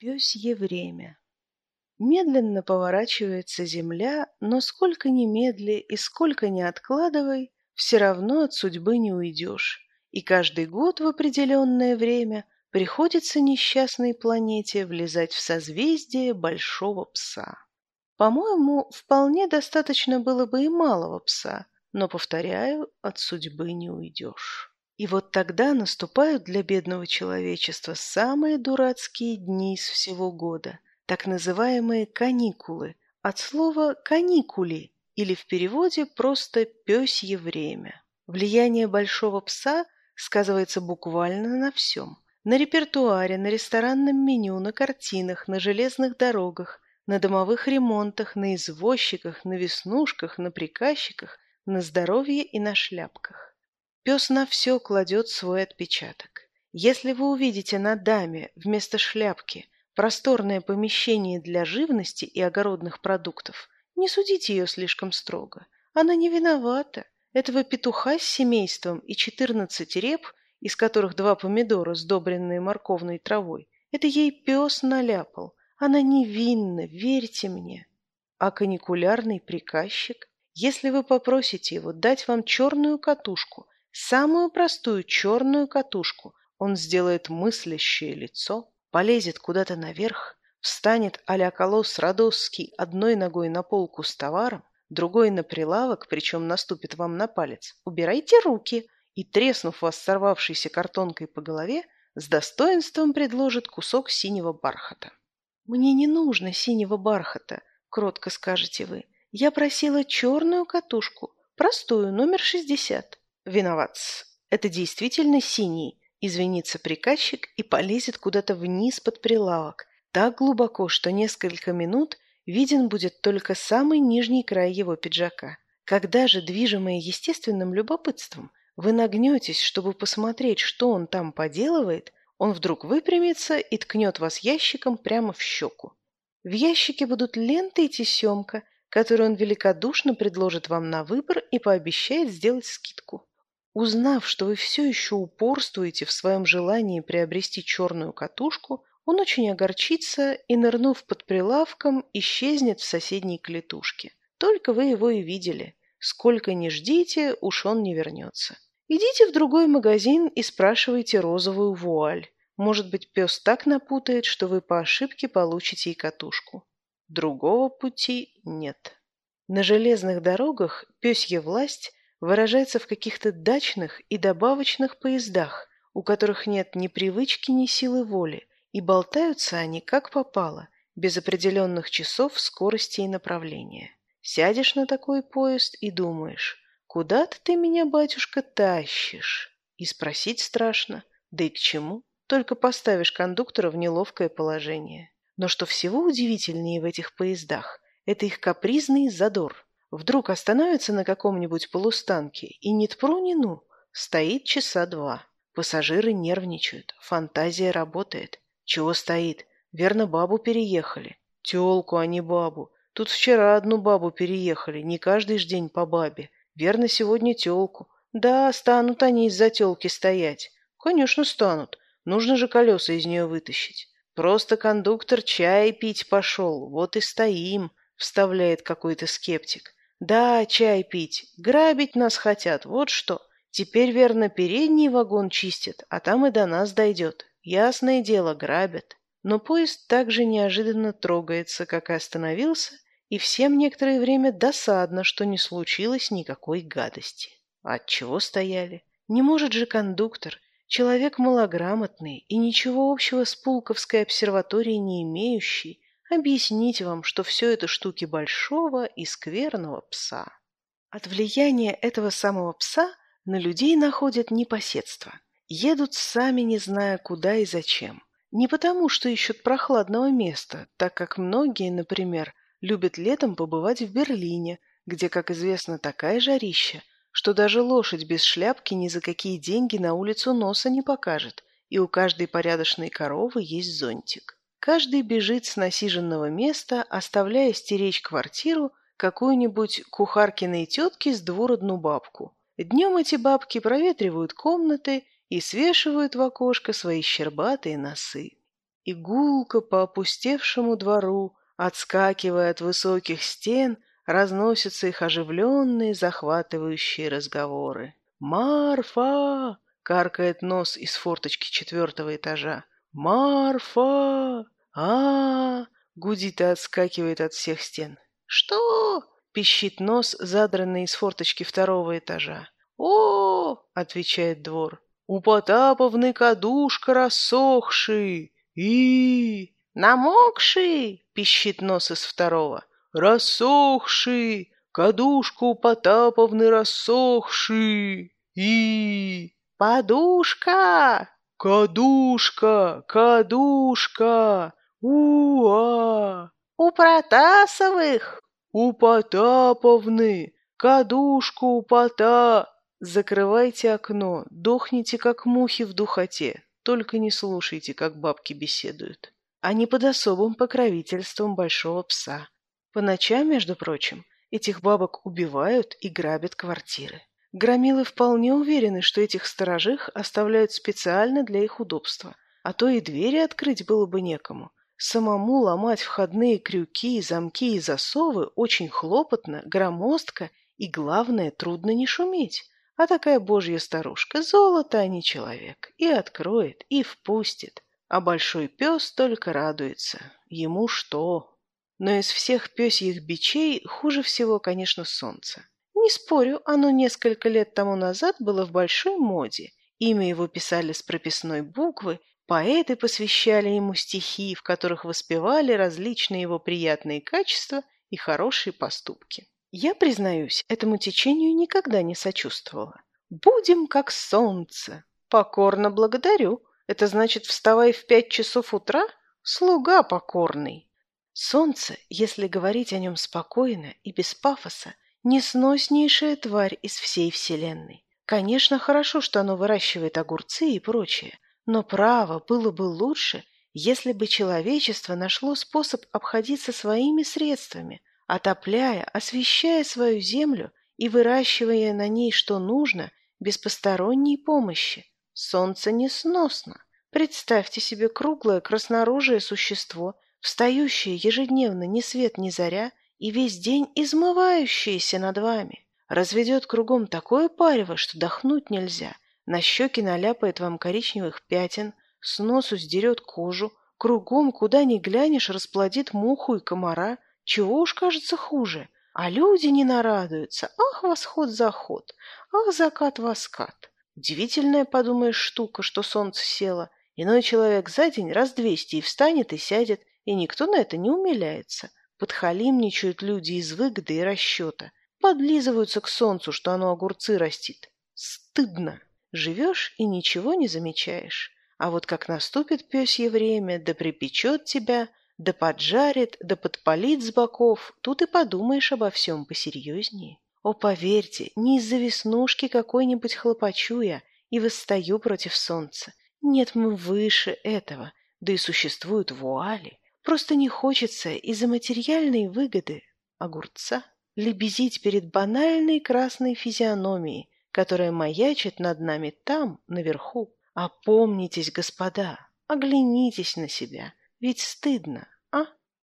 Пёсье время. Медленно поворачивается земля, но сколько ни медли и сколько ни откладывай, все равно от судьбы не уйдешь. И каждый год в определенное время приходится несчастной планете влезать в созвездие большого пса. По-моему, вполне достаточно было бы и малого пса, но, повторяю, от судьбы не уйдешь. И вот тогда наступают для бедного человечества самые дурацкие дни из всего года, так называемые каникулы, от слова «каникули» или в переводе просто «пёсье время». Влияние большого пса сказывается буквально на всем. На репертуаре, на ресторанном меню, на картинах, на железных дорогах, на домовых ремонтах, на извозчиках, на веснушках, на приказчиках, на здоровье и на шляпках. Пес на все кладет свой отпечаток. Если вы увидите на даме вместо шляпки просторное помещение для живности и огородных продуктов, не судите ее слишком строго. Она не виновата. Этого петуха с семейством и четырнадцать реп, из которых два помидора, сдобренные морковной травой, это ей пес наляпал. Она невинна, верьте мне. А каникулярный приказчик, если вы попросите его дать вам черную катушку – Самую простую черную катушку он сделает мыслящее лицо, полезет куда-то наверх, встанет а-ля колосс Родосский одной ногой на полку с товаром, другой на прилавок, причем наступит вам на палец. Убирайте руки и, треснув вас сорвавшейся картонкой по голове, с достоинством предложит кусок синего бархата. «Мне не нужно синего бархата», — кротко скажете вы. «Я просила черную катушку, простую, номер шестьдесят». Виноват. Это действительно синий. Извинится приказчик и полезет куда-то вниз под прилавок, так глубоко, что несколько минут виден будет только самый нижний край его пиджака. Когда же, движимое естественным любопытством, вы нагнетесь, чтобы посмотреть, что он там поделывает, он вдруг выпрямится и ткнет вас ящиком прямо в щеку. В ящике будут ленты и тесемка, которые он великодушно предложит вам на выбор и пообещает сделать скидку. Узнав, что вы все еще упорствуете в своем желании приобрести черную катушку, он очень огорчится и, нырнув под прилавком, исчезнет в соседней клетушке. Только вы его и видели. Сколько ни ждите, уж он не вернется. Идите в другой магазин и спрашивайте розовую вуаль. Может быть, пес так напутает, что вы по ошибке получите и катушку. Другого пути нет. На железных дорогах пёсья власть выражается в каких-то дачных и добавочных поездах, у которых нет ни привычки, ни силы воли, и болтаются они как попало, без определенных часов скорости и направления. Сядешь на такой поезд и думаешь, куда-то ты меня, батюшка, тащишь? И спросить страшно, да и к чему? Только поставишь кондуктора в неловкое положение. Но что всего удивительнее в этих поездах, это их капризный задор – Вдруг остановится на каком-нибудь полустанке и ни тпру, ни ну, стоит часа два. Пассажиры нервничают, фантазия работает. Чего стоит? Верно, бабу переехали. Тёлку, а не бабу. Тут вчера одну бабу переехали, не каждый ж день по бабе. Верно, сегодня тёлку. Да, станут они из-за тёлки стоять. Конечно, станут. Нужно же колеса из нее вытащить. Просто кондуктор чай пить пошел, вот и стоим, вставляет какой-то скептик. Да, чай пить. Грабить нас хотят, вот что. Теперь, верно, передний вагон чистят, а там и до нас дойдет. Ясное дело, грабят. Но поезд также неожиданно трогается, как и остановился, и всем некоторое время досадно, что не случилось никакой гадости. А от чего стояли? Не может же кондуктор, человек малограмотный и ничего общего с Пулковской обсерваторией не имеющий, объяснить вам, что все это штуки большого и скверного пса. От влияния этого самого пса на людей находят непоседство. Едут сами, не зная куда и зачем. Не потому, что ищут прохладного места, так как многие, например, любят летом побывать в Берлине, где, как известно, такая жарища, что даже лошадь без шляпки ни за какие деньги на улицу носа не покажет, и у каждой порядочной коровы есть зонтик. Каждый бежит с насиженного места, оставляя стеречь квартиру какую-нибудь кухаркиной тетки с двуродну бабку. Днем эти бабки проветривают комнаты и свешивают в окошко свои щербатые носы. и гулко по опустевшему двору, отскакивая от высоких стен, разносятся их оживленные, захватывающие разговоры. «Марфа!» — каркает нос из форточки четвертого этажа. «Марфа! а, гудит и отскакивает от всех стен. «Что?» — пищит нос, задранный из форточки второго этажа. «О!» — отвечает двор. «У Потаповны кадушка рассохший и намокший!» — пищит нос из второго. «Рассохший! Кадушка у Потаповны рассохший и подушка!» «Кадушка! Кадушка! У-а!» «У Протасовых!» «У Потаповны! Кадушку у Пота!» Закрывайте окно, дохните, как мухи в духоте. Только не слушайте, как бабки беседуют. Они под особым покровительством большого пса. По ночам, между прочим, этих бабок убивают и грабят квартиры. Громилы вполне уверены, что этих сторожих оставляют специально для их удобства, а то и двери открыть было бы некому. Самому ломать входные крюки, замки и засовы очень хлопотно, громоздко и, главное, трудно не шуметь. А такая божья старушка, золото, а не человек, и откроет, и впустит. А большой пес только радуется. Ему что? Но из всех пёсьих бичей хуже всего, конечно, солнце. Не спорю, оно несколько лет тому назад было в большой моде. Имя его писали с прописной буквы, поэты посвящали ему стихи, в которых воспевали различные его приятные качества и хорошие поступки. Я, признаюсь, этому течению никогда не сочувствовала. Будем как солнце. Покорно благодарю. Это значит, вставай в пять часов утра? Слуга покорный. Солнце, если говорить о нем спокойно и без пафоса, Несноснейшая тварь из всей вселенной. Конечно, хорошо, что оно выращивает огурцы и прочее, но право было бы лучше, если бы человечество нашло способ обходиться своими средствами, отопляя, освещая свою землю и выращивая на ней что нужно, без посторонней помощи. Солнце несносно. Представьте себе круглое красноружее существо, встающее ежедневно ни свет ни заря и весь день измывающаяся над вами. Разведет кругом такое парево, что дохнуть нельзя. На щеки наляпает вам коричневых пятен, с носу сдерет кожу, кругом, куда ни глянешь, расплодит муху и комара. Чего уж кажется хуже. А люди не нарадуются. Ах, восход-заход, ах, закат-воскат. Удивительная, подумаешь, штука, что солнце село. Иной человек за день раз двести и встанет, и сядет, и никто на это не умиляется. Подхалимничают люди из выгоды и расчета. Подлизываются к солнцу, что оно огурцы растит. Стыдно. Живешь и ничего не замечаешь. А вот как наступит пёсье время, да припечет тебя, да поджарит, да подпалит с боков, тут и подумаешь обо всем посерьезнее. О, поверьте, не из-за веснушки какой-нибудь хлопочу я и восстаю против солнца. Нет, мы выше этого, да и существуют вуали. Просто не хочется из-за материальной выгоды огурца лебезить перед банальной красной физиономией, которая маячит над нами там, наверху. Опомнитесь, господа, оглянитесь на себя, ведь стыдно,